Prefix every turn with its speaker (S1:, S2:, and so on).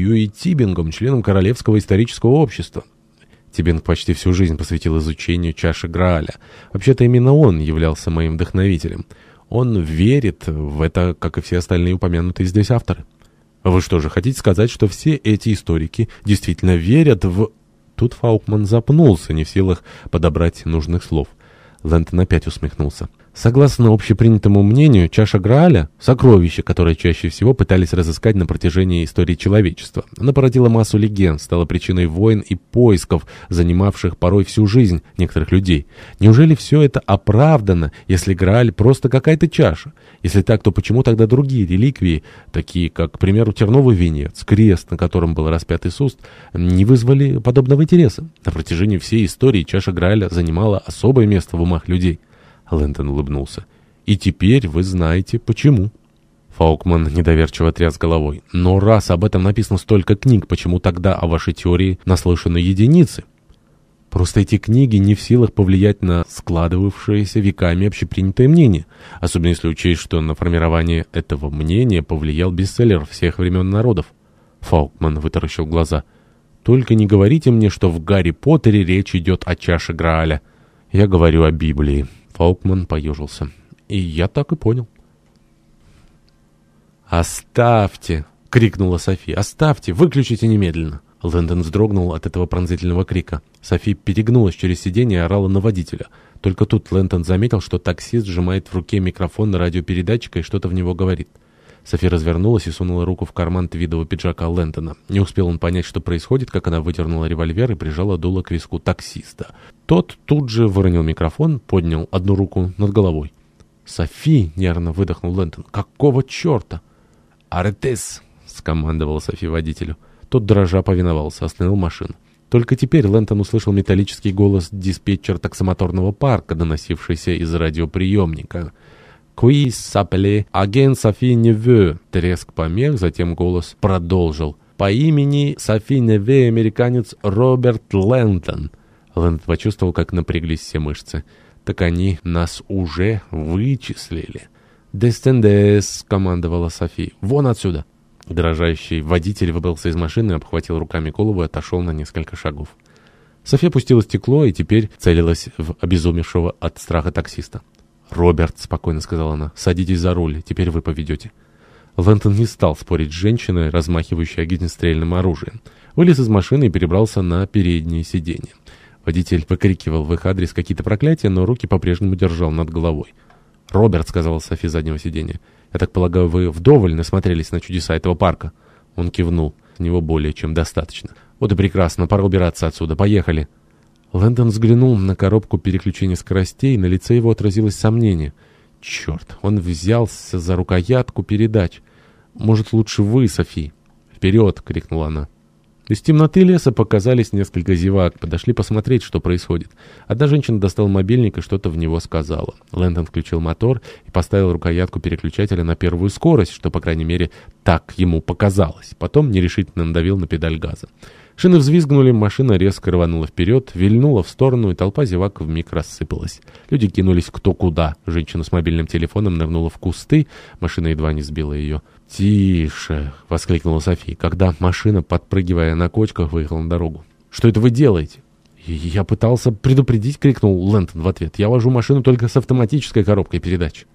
S1: Дьюи Тибингом, членом Королевского исторического общества. Тибинг почти всю жизнь посвятил изучению чаши Грааля. Вообще-то именно он являлся моим вдохновителем. Он верит в это, как и все остальные упомянутые здесь авторы. Вы что же, хотите сказать, что все эти историки действительно верят в... Тут Фаукман запнулся, не в силах подобрать нужных слов. Лэнтон опять усмехнулся. Согласно общепринятому мнению, чаша Грааля — сокровище, которое чаще всего пытались разыскать на протяжении истории человечества. Она породила массу легенд, стала причиной войн и поисков, занимавших порой всю жизнь некоторых людей. Неужели все это оправдано, если Грааль просто какая-то чаша? Если так, то почему тогда другие реликвии, такие как, к примеру, терновый венец, крест, на котором был распят Иисус, не вызвали подобного интереса? На протяжении всей истории чаша Грааля занимала особое место в умах людей. Лэндон улыбнулся. «И теперь вы знаете, почему». Фаукман недоверчиво тряс головой. «Но раз об этом написано столько книг, почему тогда о вашей теории наслышаны единицы?» Просто эти книги не в силах повлиять на складывавшееся веками общепринятое мнение, особенно если учесть, что на формирование этого мнения повлиял бестселлер всех времен народов. Фаукман вытаращил глаза. «Только не говорите мне, что в Гарри Поттере речь идет о чаше Грааля. Я говорю о Библии». Фаукман поежился. И я так и понял. «Оставьте!» — крикнула Софи. «Оставьте! Выключите немедленно!» Лэндон вздрогнул от этого пронзительного крика. Софи перегнулась через сиденье и орала на водителя. Только тут Лэндон заметил, что таксист сжимает в руке микрофон на радиопередатчика и что-то в него говорит. Софи развернулась и сунула руку в карман твидового пиджака Лэнтона. Не успел он понять, что происходит, как она выдернула револьвер и прижала дуло к виску таксиста. Тот тут же выронил микрофон, поднял одну руку над головой. «Софи!» — нервно выдохнул Лэнтон. «Какого черта?» «Аретес!» — скомандовал Софи водителю. Тот дрожа повиновался, остановил машину. Только теперь Лэнтон услышал металлический голос диспетчера таксомоторного парка, доносившийся из радиоприемника — «Qui s'appelait агент Софи Неве?» Треск помех, затем голос продолжил. «По имени Софи Неве американец Роберт Лэнтон». Лэнд почувствовал, как напряглись все мышцы. «Так они нас уже вычислили». «Дестендес», — командовала Софи. «Вон отсюда». Дрожащий водитель выбрался из машины, обхватил руками голову и отошел на несколько шагов. София опустила стекло и теперь целилась в обезумевшего от страха таксиста. «Роберт», — спокойно сказала она, — «садитесь за руль, теперь вы поведете». Лэнтон не стал спорить с женщиной, размахивающей огнестрельным оружием. Вылез из машины и перебрался на переднее сиденье. Водитель выкрикивал в их адрес какие-то проклятия, но руки по-прежнему держал над головой. «Роберт», — сказала Софи заднего сиденья, — «я так полагаю, вы вдоволь насмотрелись на чудеса этого парка?» Он кивнул. С него более чем достаточно. «Вот и прекрасно, пора убираться отсюда. Поехали!» Лэндон взглянул на коробку переключения скоростей, и на лице его отразилось сомнение. «Черт, он взялся за рукоятку передач. Может, лучше вы, Софи?» «Вперед!» — крикнула она. Из темноты леса показались несколько зевак, подошли посмотреть, что происходит. Одна женщина достала мобильник и что-то в него сказала. Лэндон включил мотор и поставил рукоятку переключателя на первую скорость, что, по крайней мере, так ему показалось. Потом нерешительно надавил на педаль газа. Шины взвизгнули, машина резко рванула вперед, вильнула в сторону, и толпа зевак вмиг рассыпалась. Люди кинулись кто куда. Женщина с мобильным телефоном нырнула в кусты, машина едва не сбила ее. «Тише!» — воскликнула София, когда машина, подпрыгивая на кочках, выехала на дорогу. «Что это вы делаете?» «Я пытался предупредить», — крикнул Лэнтон в ответ. «Я вожу машину только с автоматической коробкой передач».